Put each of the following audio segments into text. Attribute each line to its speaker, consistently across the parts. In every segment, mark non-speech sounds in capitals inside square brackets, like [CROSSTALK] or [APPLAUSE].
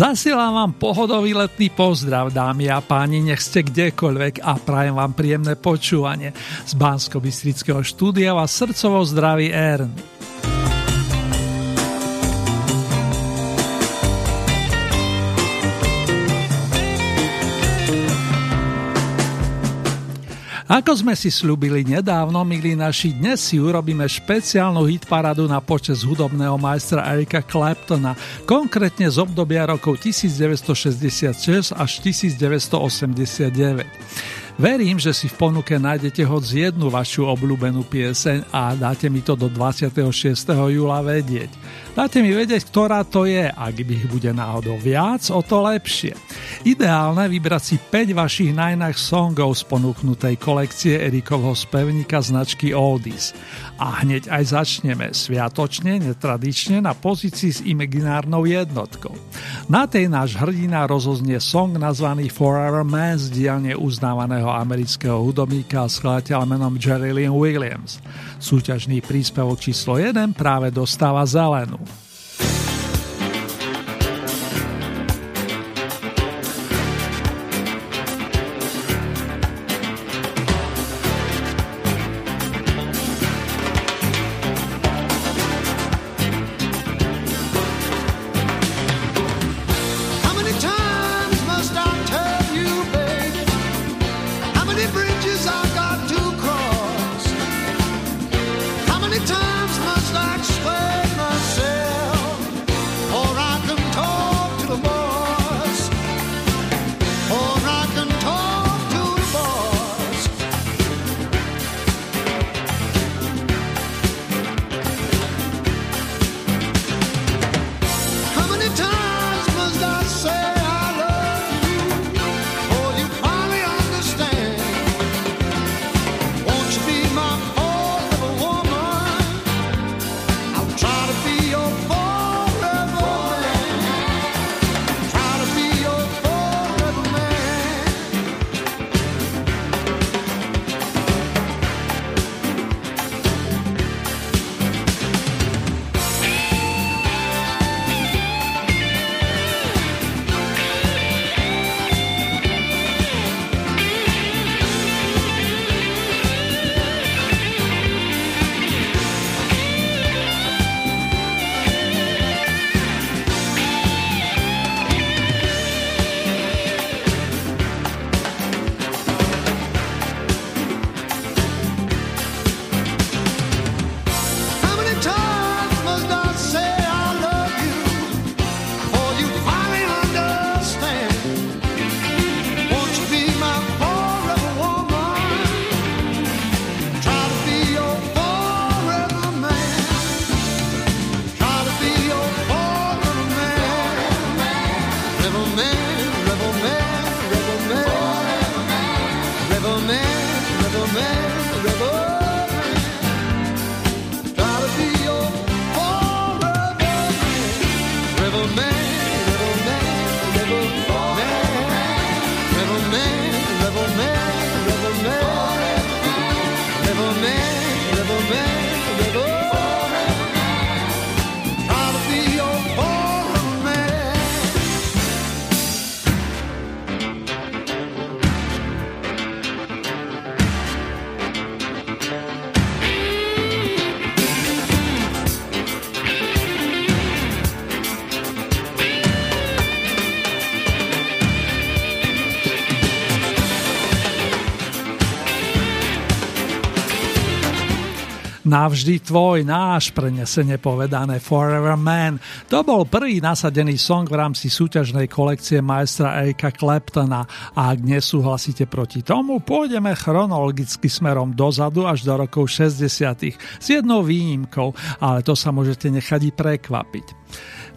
Speaker 1: Zasielam vám pohodový letný pozdrav, dámy a páni, nech ste kdekoľvek a prajem vám príjemné počúvanie. Z bansko štúdia vás srdcovo zdraví Ernie. Ako sme si slúbili nedávno, milí naši, dnes si urobíme špeciálnu hitparadu na počas hudobného majstra Erika Claptona, konkrétne z obdobia rokov 1966 až 1989. Verím, že si v ponuke nájdete hoď jednu vašu obľúbenú pieseň a dáte mi to do 26. júla vedieť. Dáte mi vedieť, ktorá to je, ak ich bude náhodou viac, o to lepšie. Ideálne vybrať si 5 vašich najnách songov z ponúknutej kolekcie Erikovho spevníka značky Oldies. A hneď aj začneme sviatočne, netradične na pozícii s imaginárnou jednotkou. Na tej náš hrdina rozoznie song nazvaný Forever Man z dielne uznávaného amerického hudobníka a skladateľa menom Jerry Lynn Williams. Súťažný príspevok číslo 1 práve dostáva zelenú. Navždy tvoj, náš, prenesene povedané Forever Man. To bol prvý nasadený song v rámci súťažnej kolekcie majstra Erika Claptona a ak nesúhlasíte proti tomu, pôjdeme chronologicky smerom dozadu až do rokov 60. s jednou výnimkou, ale to sa môžete nechať i prekvapiť.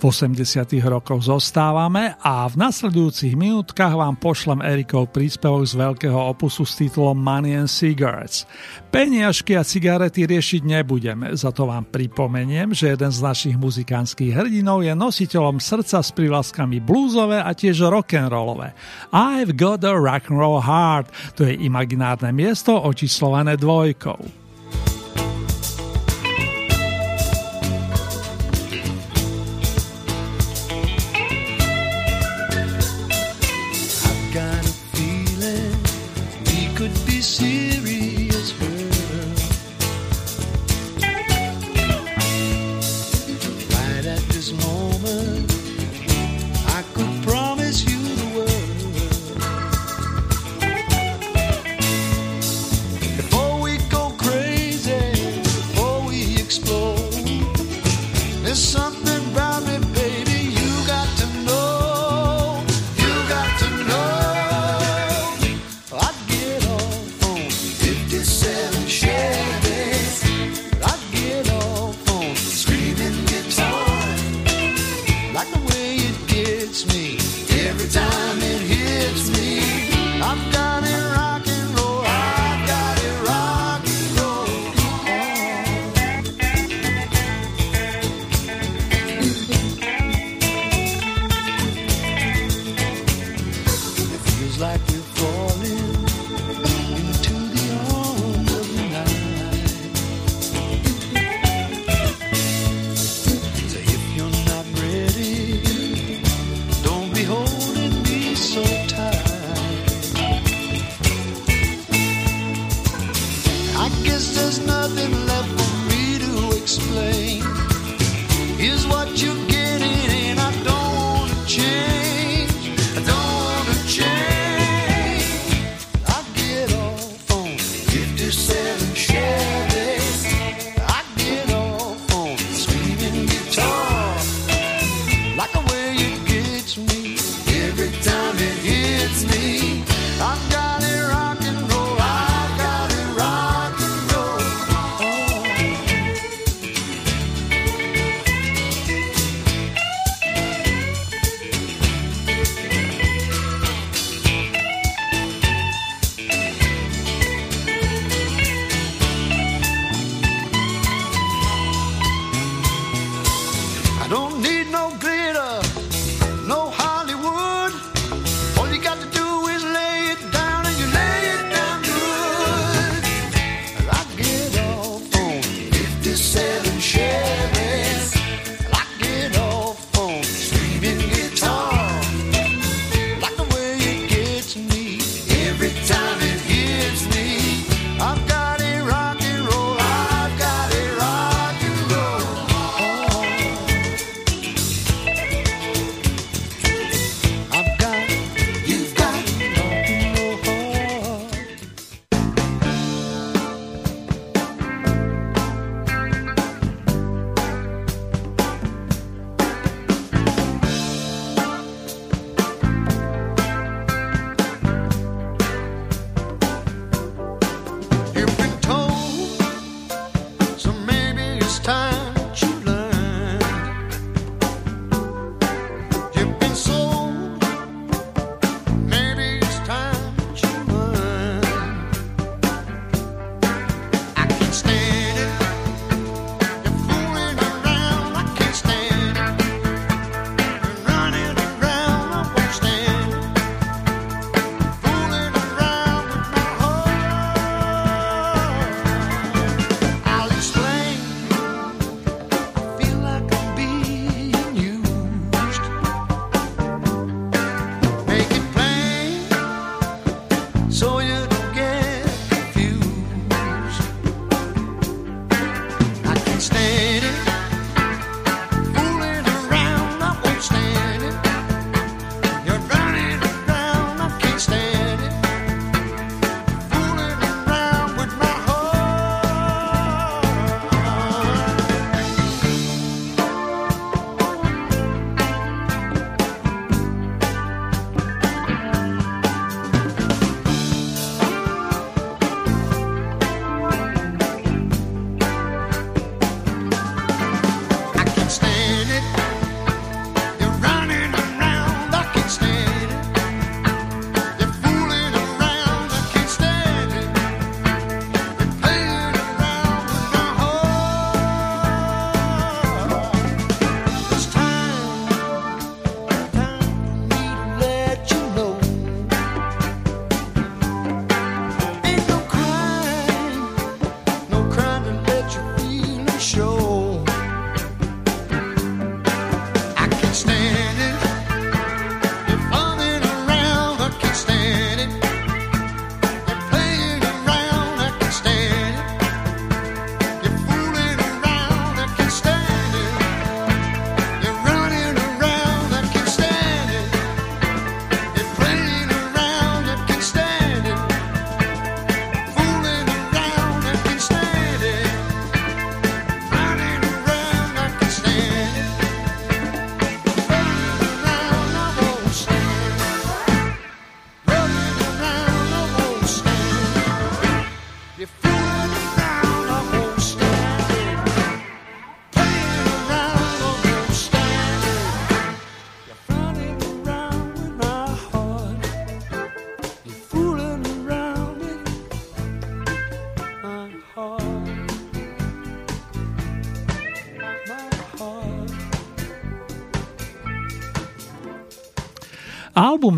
Speaker 2: V 80. rokoch zostávame a v nasledujúcich minútkach vám pošlem Erikov príspevok z veľkého opusu s titulom Money and Cigarettes. Peniažky a cigarety riešiť nebudeme, za to vám pripomeniem, že jeden z našich muzikánskych hrdinov je nositeľom srdca s privlaskami bluesové a tiež rock'n'rollové. I've got a rock'n'roll heart, to je imaginárne miesto očíslované dvojkou.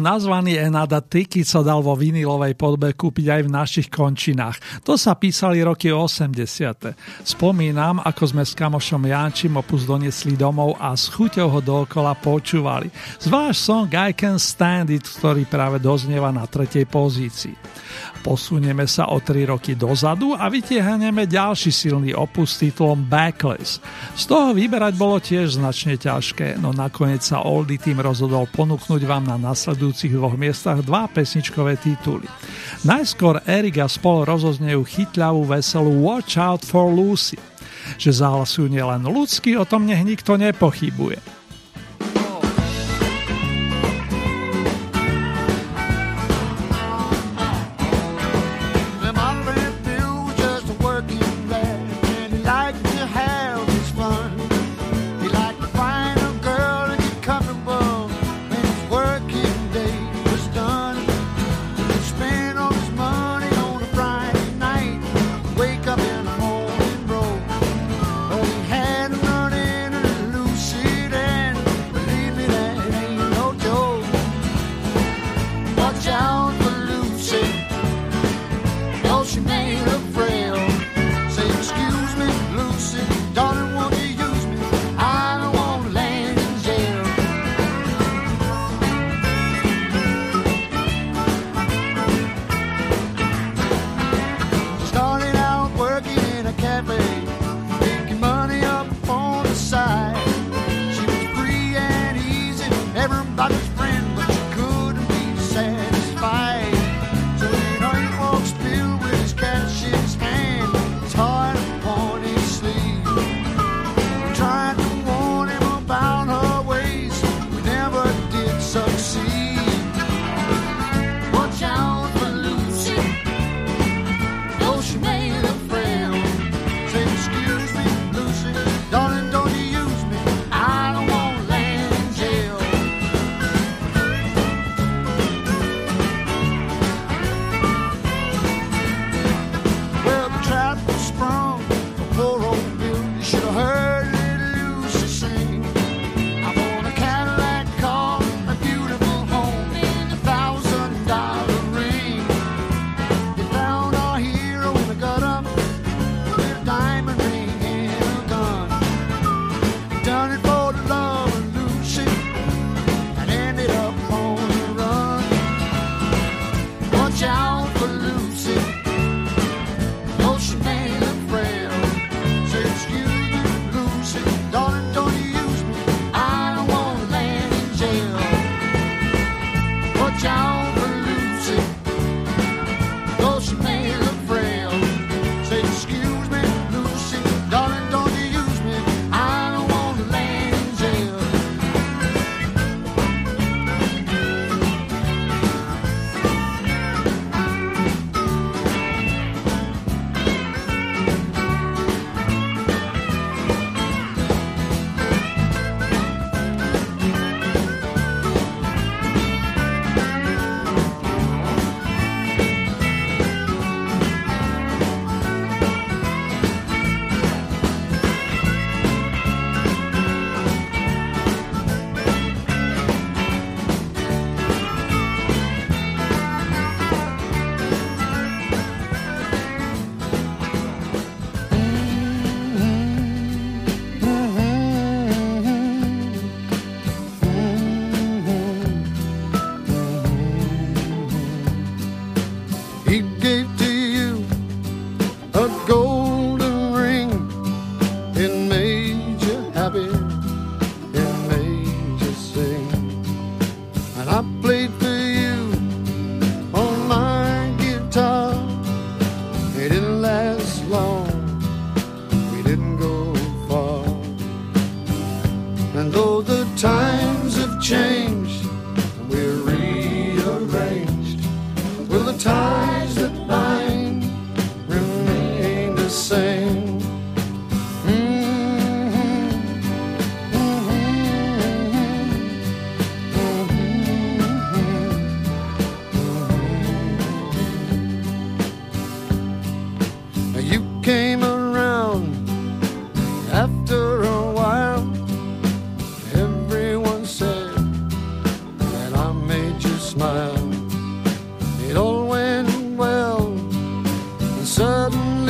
Speaker 2: Nazvaný Enada Tiki sa dal vo vinilovej podobe kúpiť aj v našich končinách. To sa písali roky 80. Spomínam, ako sme s kamošom Jančím opus donesli domov a s chuťou ho dookola počúvali. Zvlášť song I Can Stand It, ktorý práve doznieva na tretej pozícii. Posunieme sa o 3 roky dozadu a vytiahneme ďalší silný opus s titulom Backless. Z toho vyberať bolo tiež značne ťažké, no nakoniec sa Oldie tým rozhodol ponúknuť vám na nasledujúcich dvoch miestach dva pesničkové tituly. Najskôr Erika spol rozoznejú chytľavú veselú Watch Out for Lucy. Že zahlasujú nielen ľudský, o tom nech nikto nepochybuje.
Speaker 3: sudden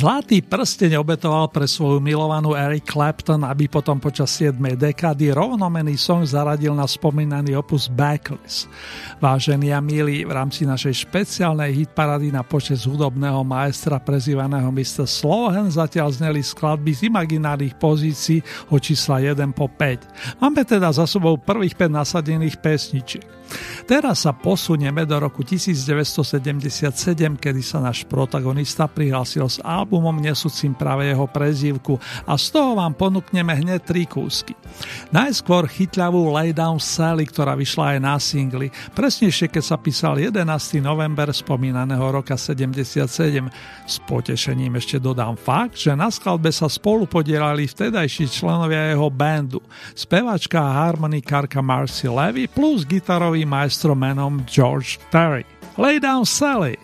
Speaker 1: Zlatý prsteň obetoval pre svoju milovanú Eric Clapton, aby potom počas 7. dekády rovnomený song zaradil na spomínaný opus Backlist. Vážení a milí, v rámci našej špeciálnej hitparady na počas hudobného maestra prezývaného Mr. Slohan zatiaľ zneli skladby z imaginárnych pozícií od čísla 1 po 5. Máme teda za sebou prvých 5 nasadených pesničiek. Teraz sa posunieme do roku 1977, kedy sa náš protagonista prihlásil s albumom nesúcim práve jeho prezývku a z toho vám ponúkneme hneď tri kúsky. Najskôr chytľavú Lay Down Sally, ktorá vyšla aj na singli, presnejšie keď sa písal 11. november spomínaného roka 77. S potešením ešte dodám fakt, že na skladbe sa spolu podielali vtedajší členovia jeho bandu, spevačka a harmonikárka Marcy Levy plus gitarový nový maestro menom George Terry. Lay down Sally.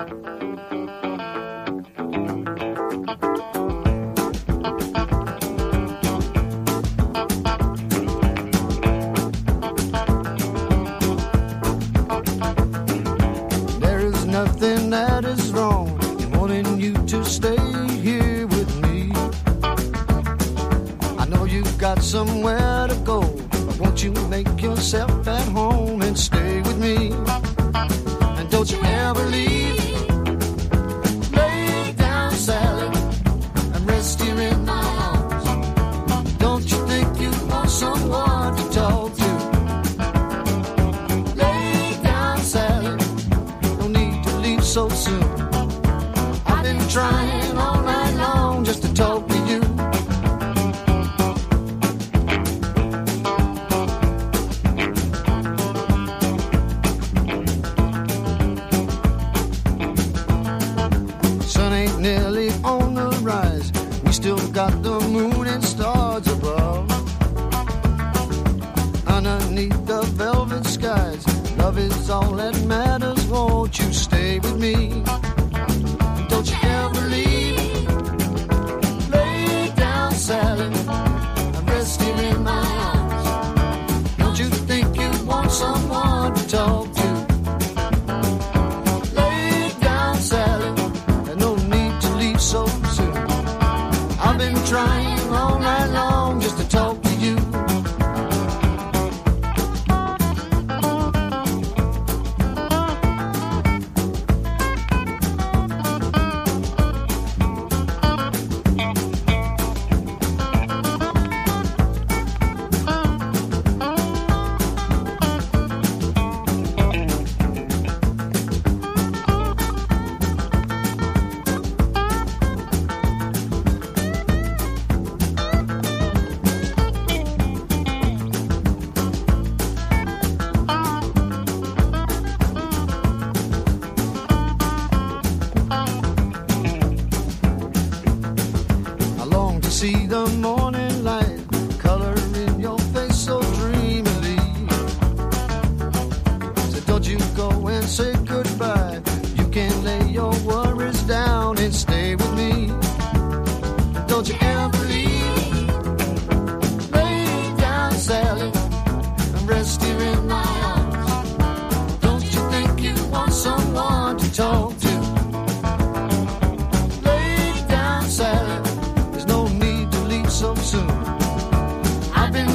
Speaker 2: nothing yourself at home and stay with me? And don't you ever leave.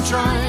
Speaker 2: trying.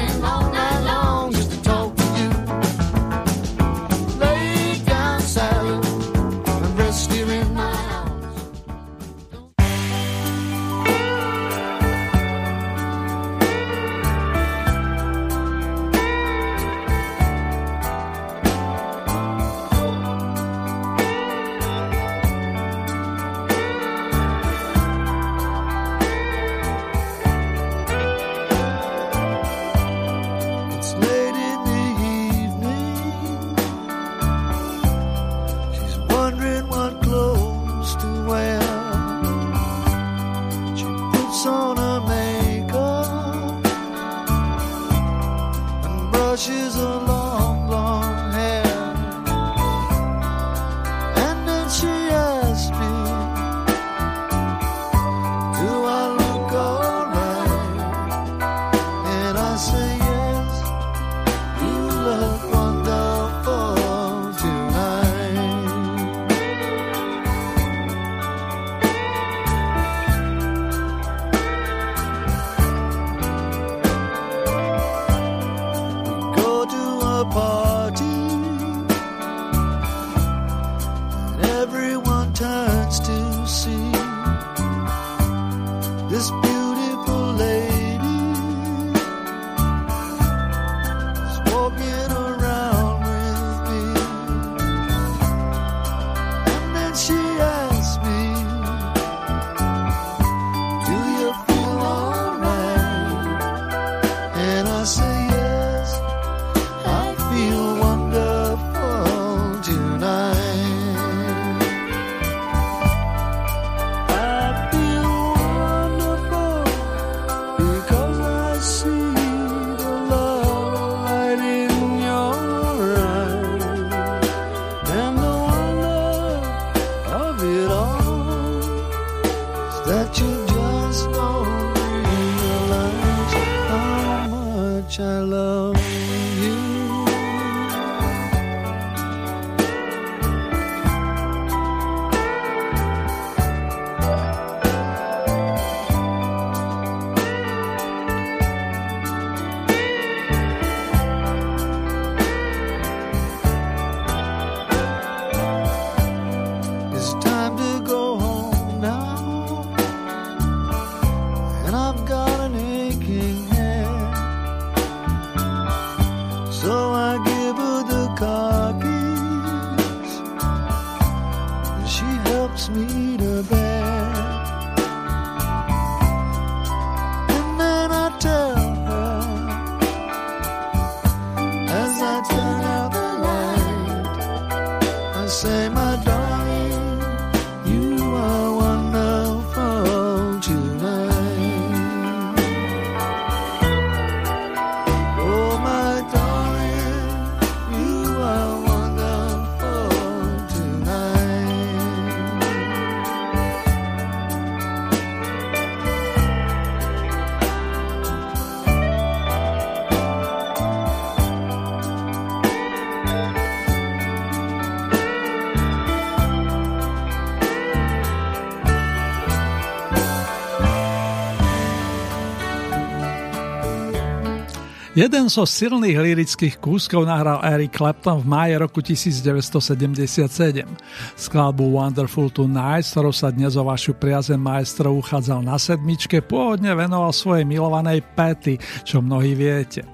Speaker 1: Jeden zo silných lirických kúskov nahral Eric Clapton v máji roku 1977. Skladbu Wonderful Tonight, ktorou sa dnes o vašu priazen majstrov uchádzal na sedmičke, pôvodne venoval svojej milovanej Patty, čo mnohí viete.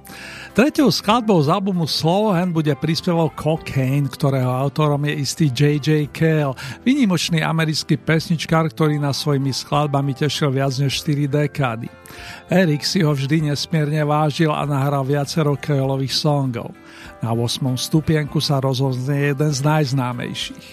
Speaker 1: Tretou skladbou z albumu Slowhand bude príspevok Cocaine, ktorého autorom je istý J.J. Cale, vynimočný americký pesničkár, ktorý na svojimi skladbami tešil viac než 4 dekády. Erik si ho vždy nesmierne vážil a nahral viacero Caleových songov. Na 8. stupienku sa rozhodne jeden z najznámejších.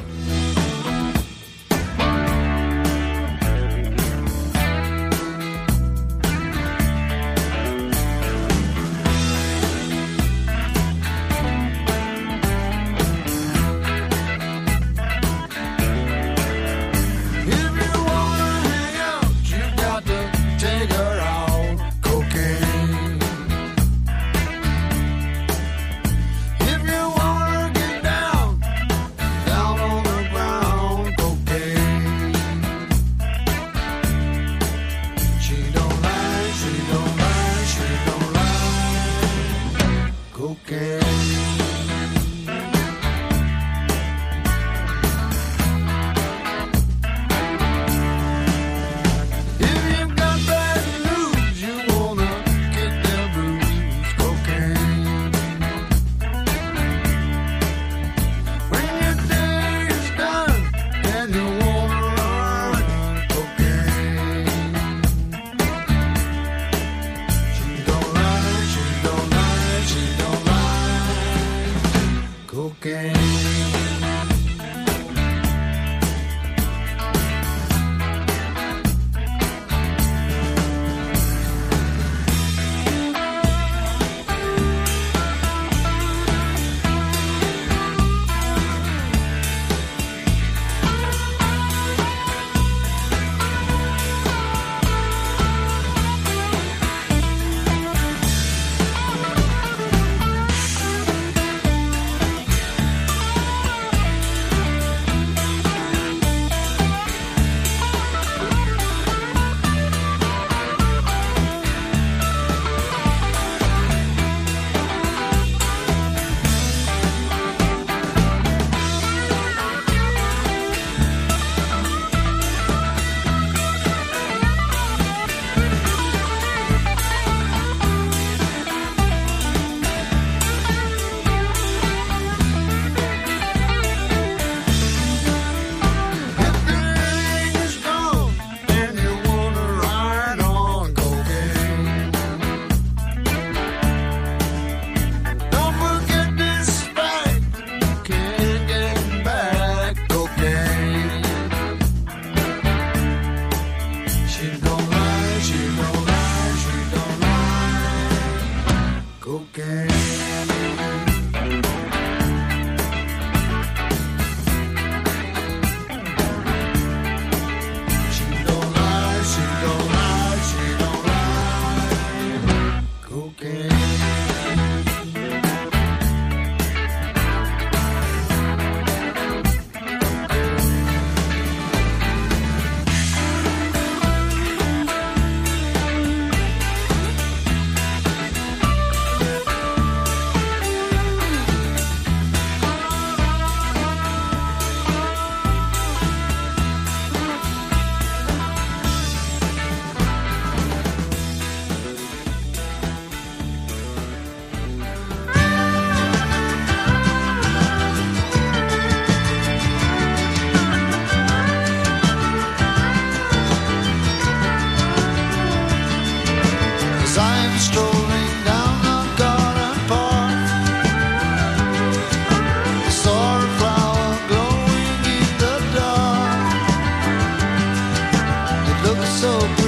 Speaker 2: so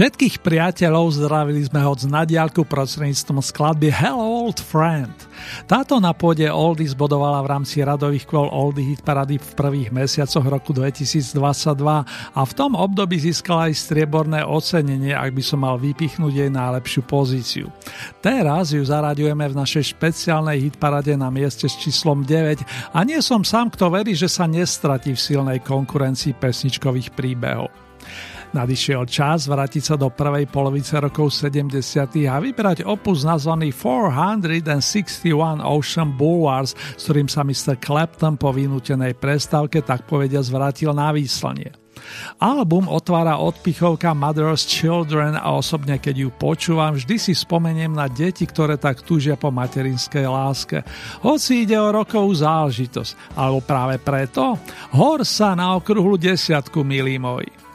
Speaker 1: Všetkých priateľov zdravili sme ho z nadialku prostredníctvom skladby Hello Old Friend. Táto na pôde Oldies bodovala v rámci radových kôl Oldie Hit Parady v prvých mesiacoch roku 2022 a v tom období získala aj strieborné ocenenie, ak by som mal vypichnúť jej najlepšiu pozíciu. Teraz ju zaraďujeme v našej špeciálnej hitparade na mieste s číslom 9 a nie som sám, kto verí, že sa nestratí v silnej konkurencii pesničkových príbehov. Nadišiel čas vrátiť sa do prvej polovice rokov 70. a vybrať opus nazvaný 461 Ocean Boulevards, s ktorým sa Mr. Clapton po vynútenej prestávke tak povedia zvrátil na výslanie. Album otvára odpichovka Mother's Children a osobne keď ju počúvam, vždy si spomeniem na deti, ktoré tak túžia po materinskej láske. Hoci ide o rokovú záležitosť, alebo práve preto, hor sa na okruhlu desiatku, milí moji.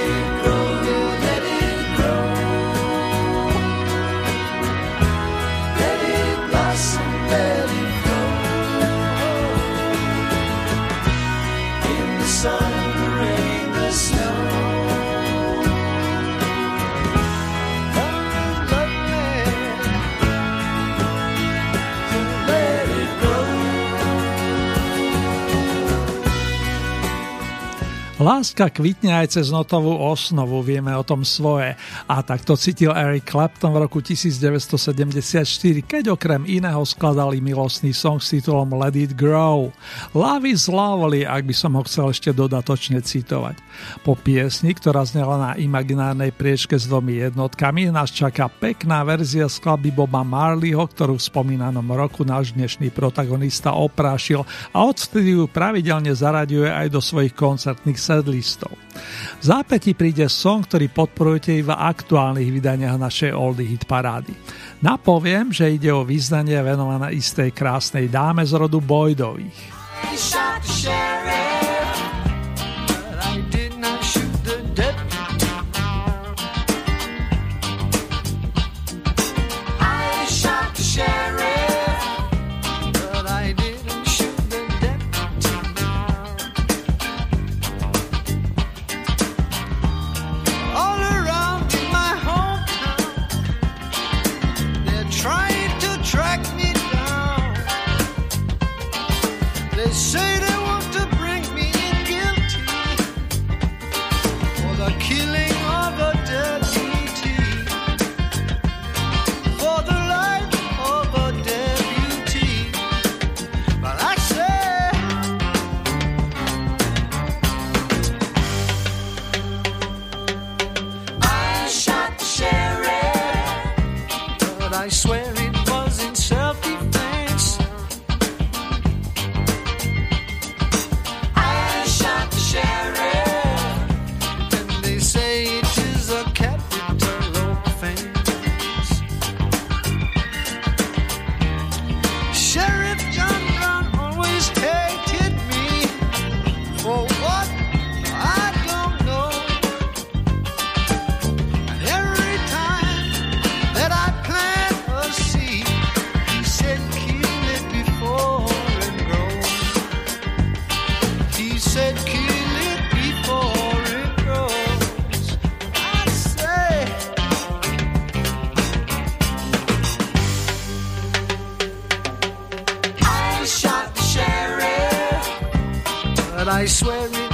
Speaker 4: because
Speaker 1: Láska kvitne aj cez notovú osnovu, vieme o tom svoje. A tak to cítil Eric Clapton v roku 1974, keď okrem iného skladali milostný song s titulom Let It Grow. Love is lovely, ak by som ho chcel ešte dodatočne citovať. Po piesni, ktorá znela na imaginárnej priečke s dvomi jednotkami, nás čaká pekná verzia skladby Boba Marleyho, ktorú v spomínanom roku náš dnešný protagonista oprášil a odvtedy ju pravidelne zaraďuje aj do svojich koncertných listov. V zápäti príde song, ktorý podporujete iba v aktuálnych vydaniach našej Oldy Hit Parády. Napoviem, že ide o význanie venované istej krásnej dáme z rodu Boydových.
Speaker 2: shot. Swear I swear it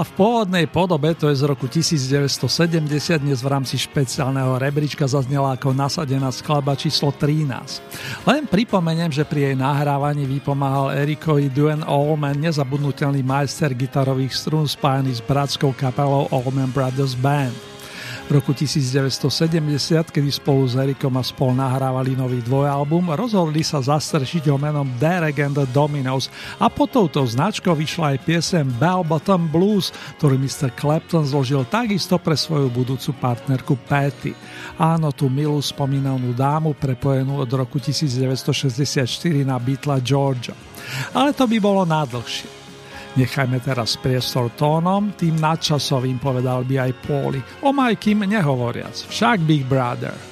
Speaker 2: ale v pôvodnej podobe, to je z roku 1970, dnes v rámci špeciálneho rebríčka zaznela ako nasadená skladba číslo 13. Len pripomeniem, že pri jej nahrávaní vypomáhal Erikovi Duen Allman, nezabudnutelný majster gitarových strún spájený s bratskou kapelou Allman Brothers Band. V roku 1970, kedy spolu s Erikom a spol nahrávali nový dvojalbum, rozhodli sa zastršiť ho menom Derek and the Dominos a po touto značkou vyšla aj piesem Bell Bottom Blues, ktorý Mr. Clapton zložil takisto pre svoju budúcu partnerku Patty. Áno, tú milú spomínanú dámu prepojenú od roku 1964 na Beatla Georgia. Ale to by bolo nádlhšie. Nechajme teraz priestor tónom, tým nadčasovým povedal by aj Póli, o Majkim nehovoriac, však Big Brother.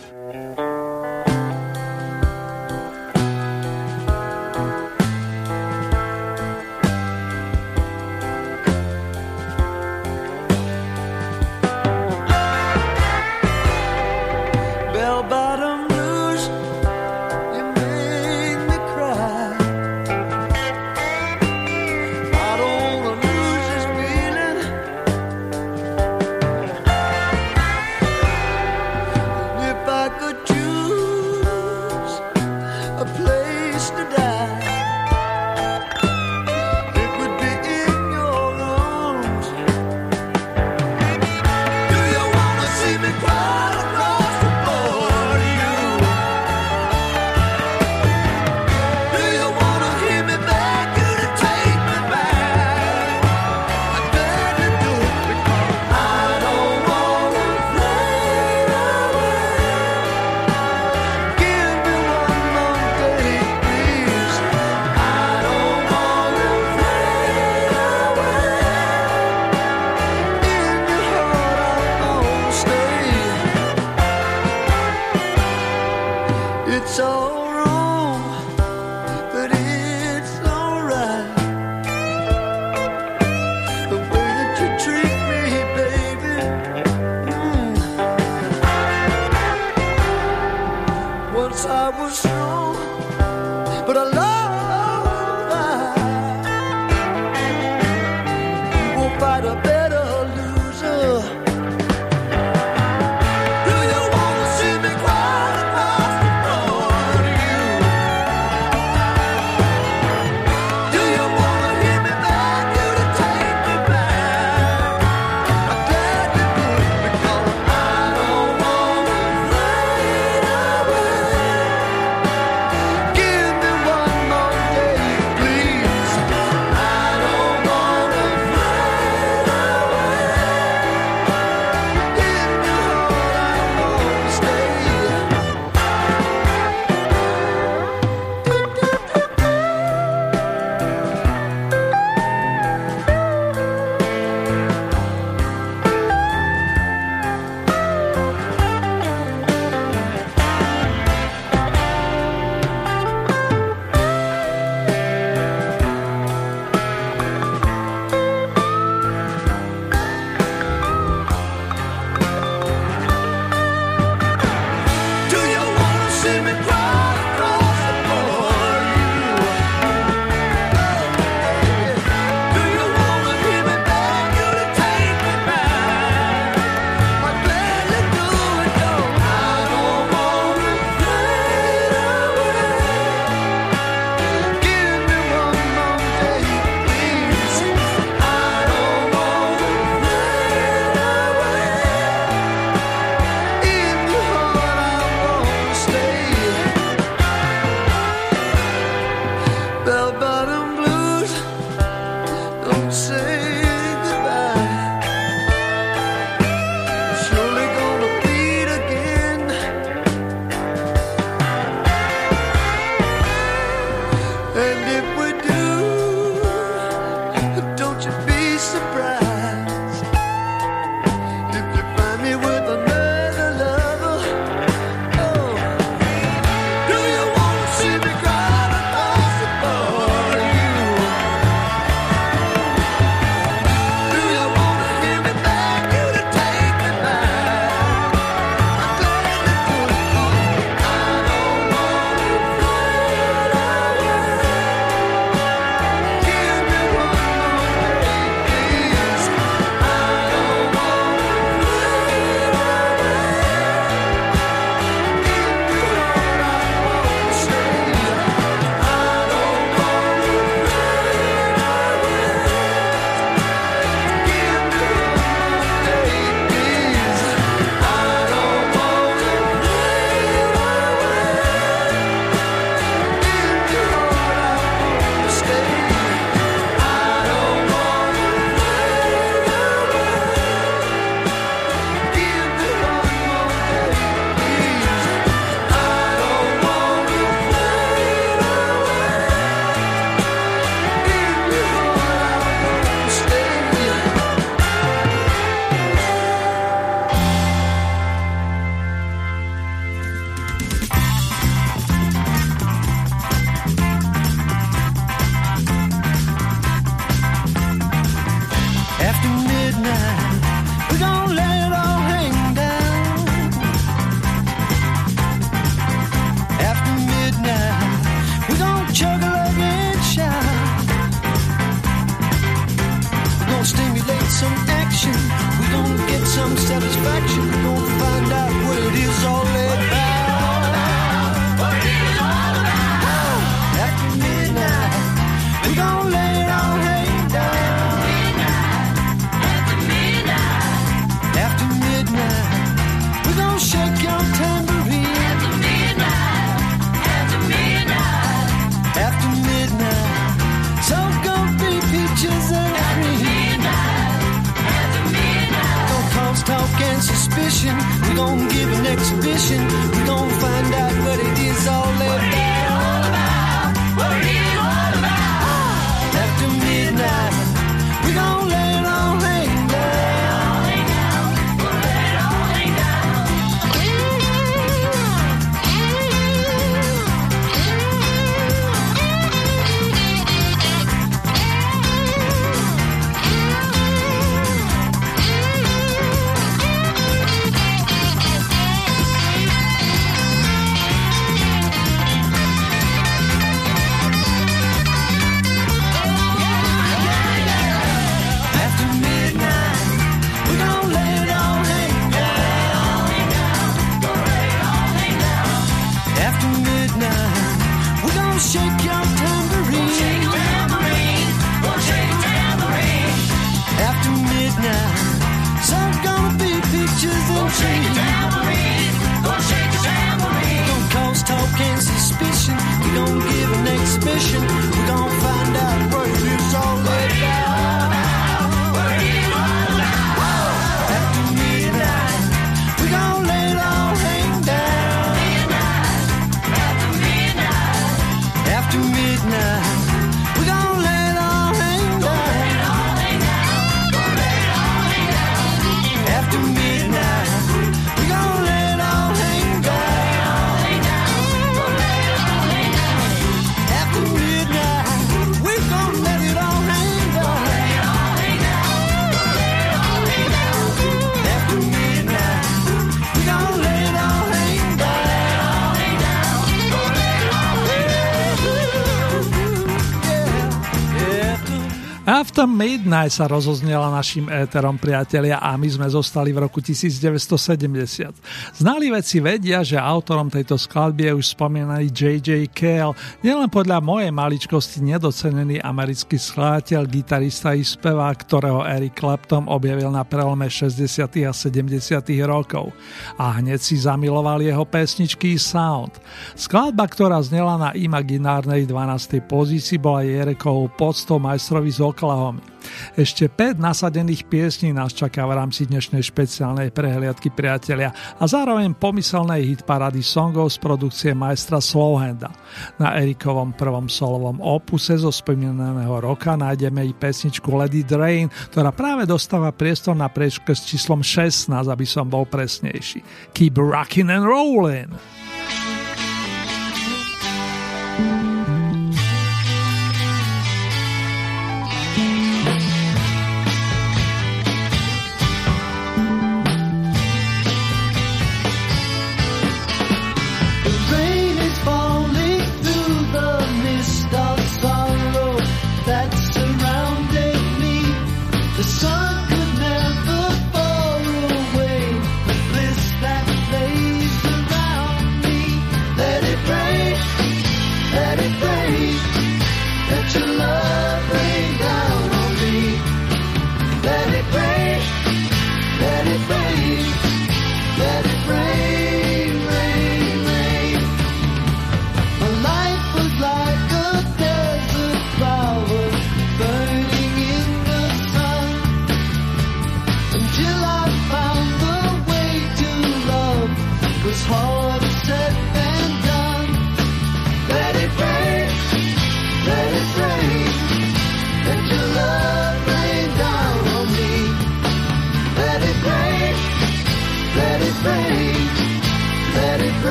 Speaker 2: também Midnight
Speaker 1: sa rozoznela našim éterom, priatelia, a my sme zostali v roku 1970. Znali veci vedia, že autorom tejto skladby je už spomínaný J.J. Cale, nielen podľa mojej maličkosti nedocenený americký skladateľ, gitarista i spevák, ktorého Eric Clapton objavil na prelome 60. a 70. rokov. A hneď si zamiloval jeho pesničky sound. Skladba, ktorá znela na imaginárnej 12. pozícii, bola Jerekovou podstou majstrovi z Oklahomy. Ešte 5 nasadených piesní nás čaká v rámci dnešnej špeciálnej prehliadky priatelia a zároveň pomyselnej hit parady songov z produkcie majstra Slowhanda. Na Erikovom prvom solovom opuse zo spomínaného roka nájdeme i pesničku Lady Drain, ktorá práve dostáva priestor na prečke s číslom 16, aby som bol presnejší. Keep rockin' and
Speaker 2: rolling.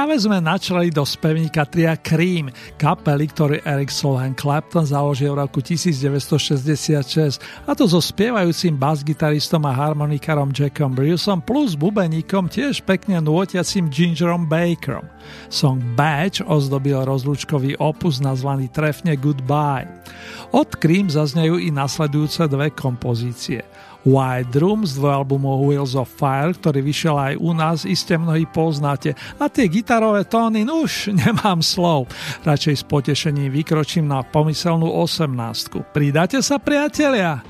Speaker 2: Práve sme načali do spevníka tria Cream, kapely, ktorý Eric Solheim Clapton založil v roku 1966, a to so spievajúcim basgitaristom a harmonikarom Jackom Bruceom plus bubeníkom tiež pekne nôtiacim Gingerom Bakerom. Song Badge ozdobil rozlúčkový opus nazvaný trefne Goodbye. Od Cream zaznejú i nasledujúce dve kompozície – White Room z dvojalbumu Wheels of Fire, ktorý vyšiel aj u nás, iste mnohí poznáte. A tie gitarové tóny, no už [LAUGHS] nemám slov. Radšej s potešením vykročím na pomyselnú 18. Pridáte sa, priatelia?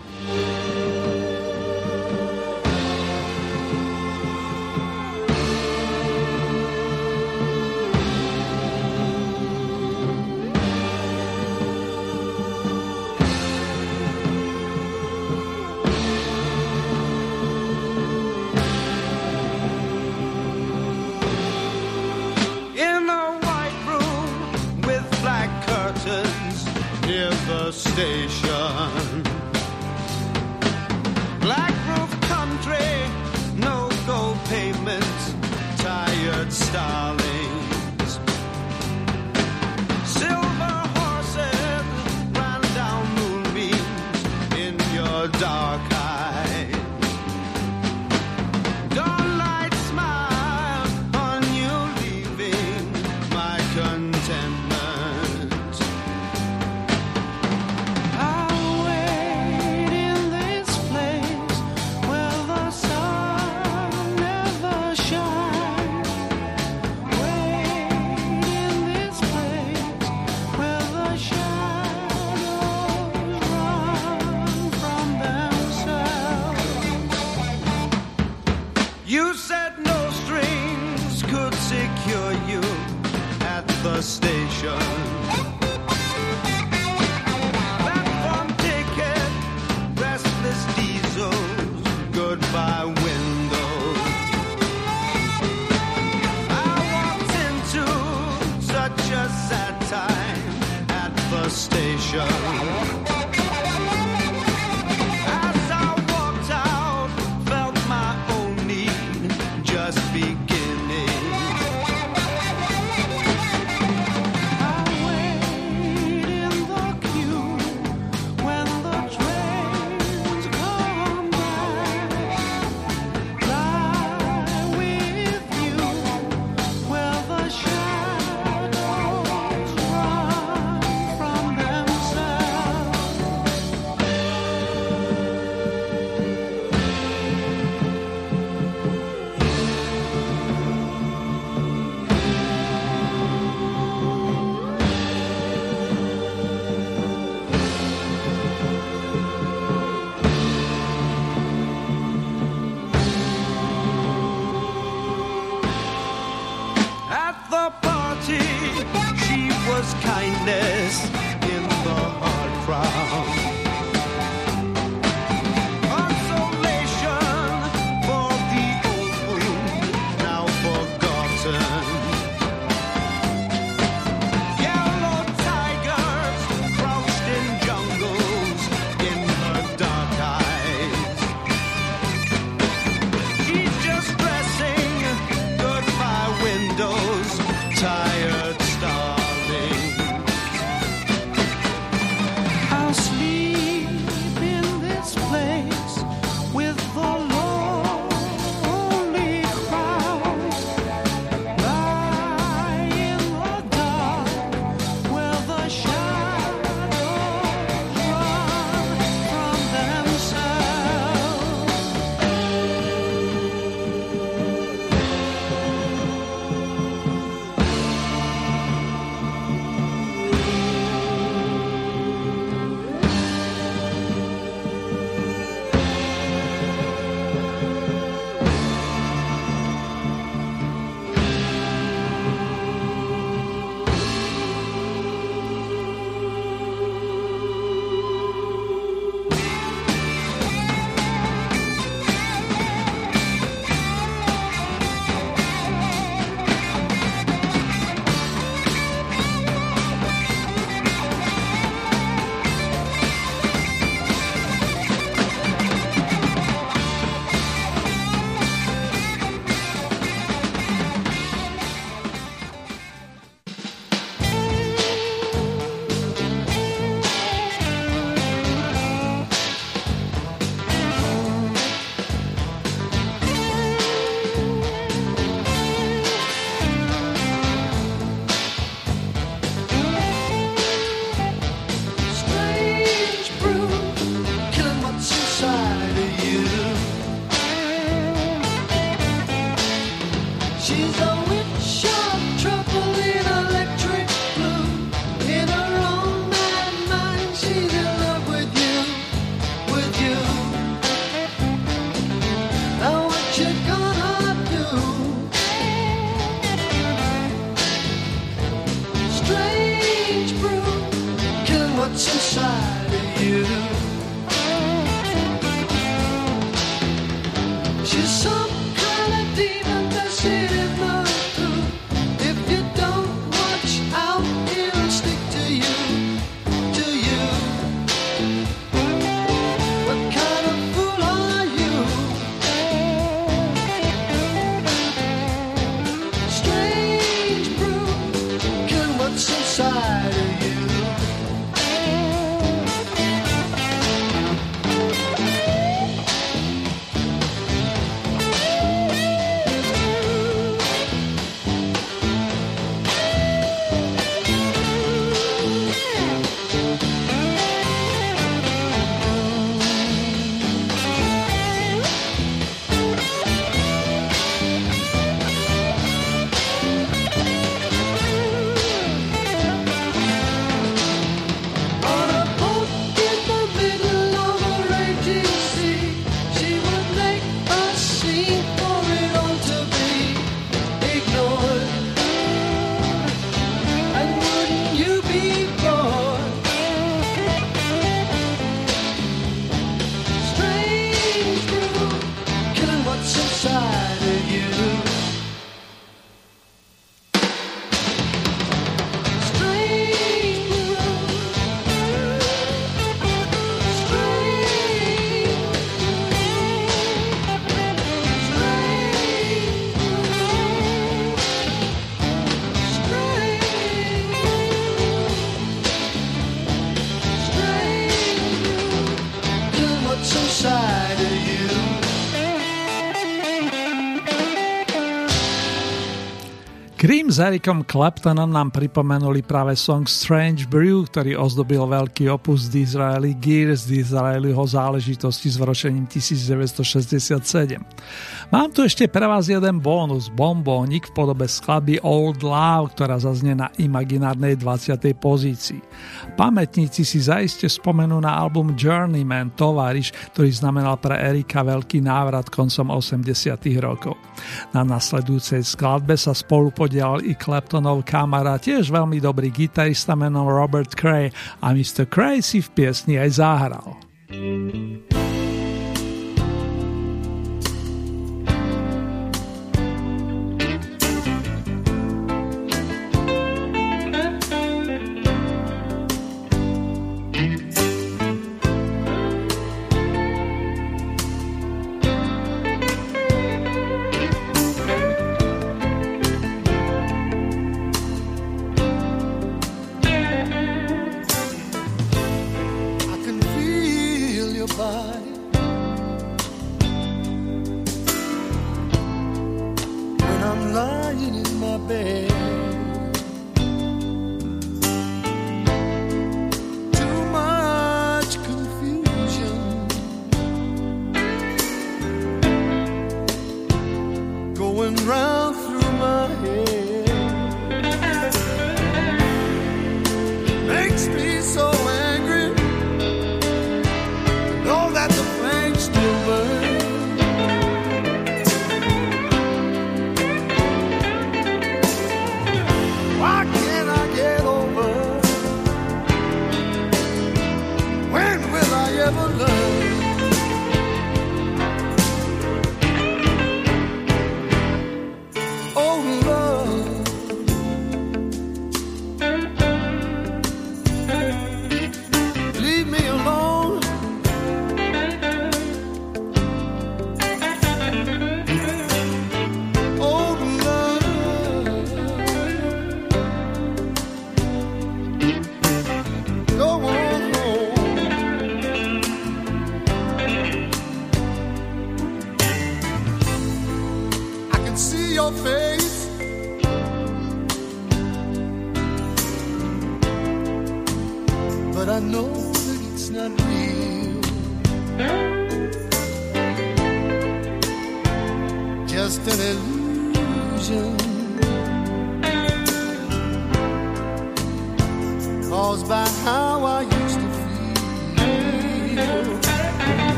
Speaker 2: Cream s Ericom Claptonom nám pripomenuli práve song Strange Brew, ktorý ozdobil veľký opus Disraeli Gears, Disraeliho záležitosti s vročením 1967. Mám tu ešte pre vás jeden bónus, bombónik v podobe skladby Old Love, ktorá zaznie na imaginárnej 20. pozícii. Pamätníci si zaiste spomenú na album Journeyman, tovariš, ktorý znamenal pre Erika veľký návrat koncom 80. rokov. Na nasledujúcej skladbe sa spolu podielal i Claptonov kamara, tiež veľmi dobrý gitarista menom Robert Cray a Mr. Cray si v piesni aj zahral. thank you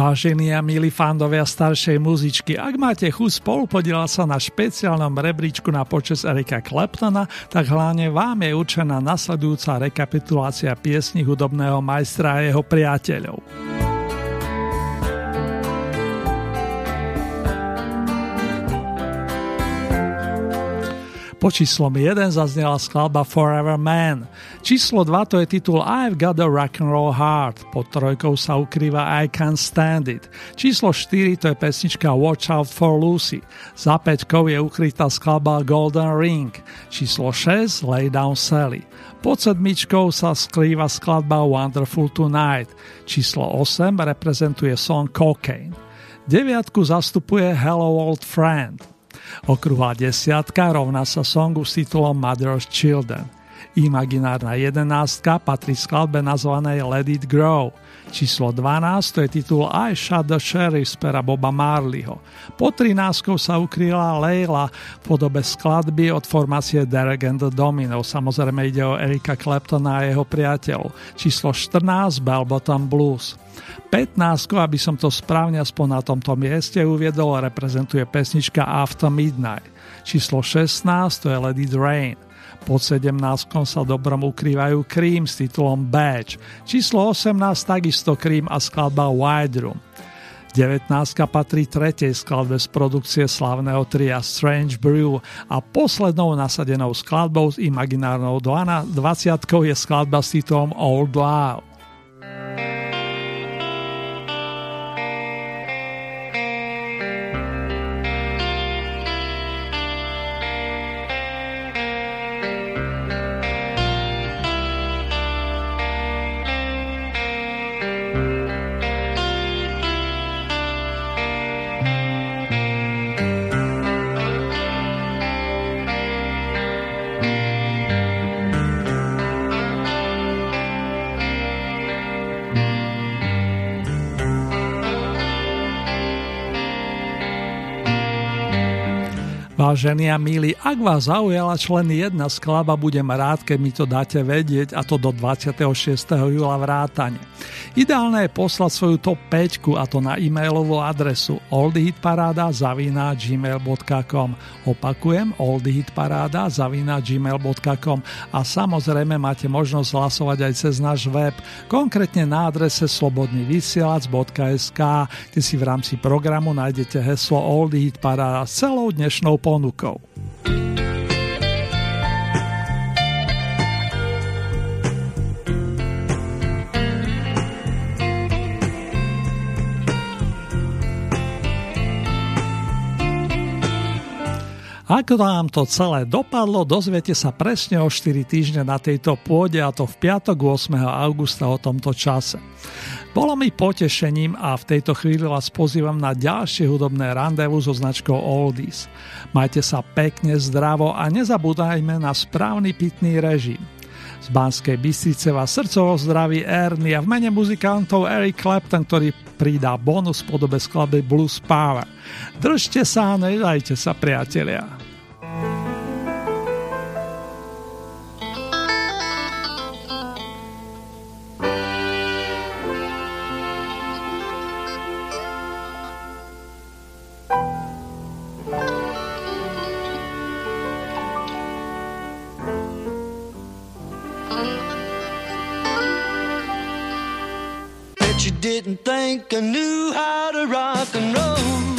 Speaker 1: Vážení a milí fandovia staršej muzičky, ak máte chuť spolupodielať sa na špeciálnom rebríčku na počas Erika Kleptona, tak hlavne vám je určená nasledujúca rekapitulácia piesní hudobného majstra a jeho priateľov. Po číslom 1 zaznela skladba Forever Man. Číslo 2 to je titul I've Got a Rock and Roll Heart. Pod trojkou sa ukrýva I Can't Stand It. Číslo 4 to je pesnička Watch Out for Lucy. Za 5 je ukrytá skladba Golden Ring. Číslo 6 Lay Down Sally. Pod sedmičkou sa skrýva skladba Wonderful Tonight. Číslo 8 reprezentuje song Cocaine. Deviatku zastupuje Hello Old Friend. Okrúhla desiatka rovná sa songu s titulom Mother's Children. Imaginárna jedenástka patrí skladbe nazvanej Let It Grow. Číslo 12 to je titul I Shot the Sheriff z pera Boba Marleyho. Po 13 sa ukryla Leila v podobe skladby od formácie Derek and the Domino. Samozrejme ide o Erika Claptona a jeho priateľ. Číslo 14 Bell Bottom Blues. 15, aby som to správne aspoň na tomto mieste uviedol, reprezentuje pesnička After Midnight. Číslo 16 to je Let It Rain. Pod 17 sa dobrom ukrývajú Cream s titulom Badge. Číslo 18 takisto Cream a skladba Wide Room. 19 patrí tretej skladbe z produkcie slavného tria Strange Brew a poslednou nasadenou skladbou s imaginárnou 20 je skladba s titulom Old Love. Vážení a milí, ak vás zaujala člen jedna skladba, budem rád, keď mi to dáte vedieť a to do 26. júla vrátane. Ideálne je poslať svoju top 5 a to na e-mailovú adresu oldhitparada.gmail.com Opakujem, oldhitparada.gmail.com a samozrejme máte možnosť hlasovať aj cez náš web, konkrétne na adrese slobodnyvysielac.sk, kde si v rámci programu nájdete heslo Oldie s celou dnešnou ponukou ponukou. Ako nám to celé dopadlo, dozviete sa presne o 4 týždne na tejto pôde a to v piatok 8. augusta o tomto čase. Bolo mi potešením a v tejto chvíli vás pozývam na ďalšie hudobné randevu so značkou Oldies. Majte sa pekne, zdravo a nezabúdajme na správny pitný režim. Z Banskej Bystrice vás srdcovo zdraví Ernie a v mene muzikantov Eric Clapton, ktorý pridá bonus v podobe skladby Blues Power. Držte sa a nedajte sa, priatelia.
Speaker 5: Didn't think I knew how to rock and roll.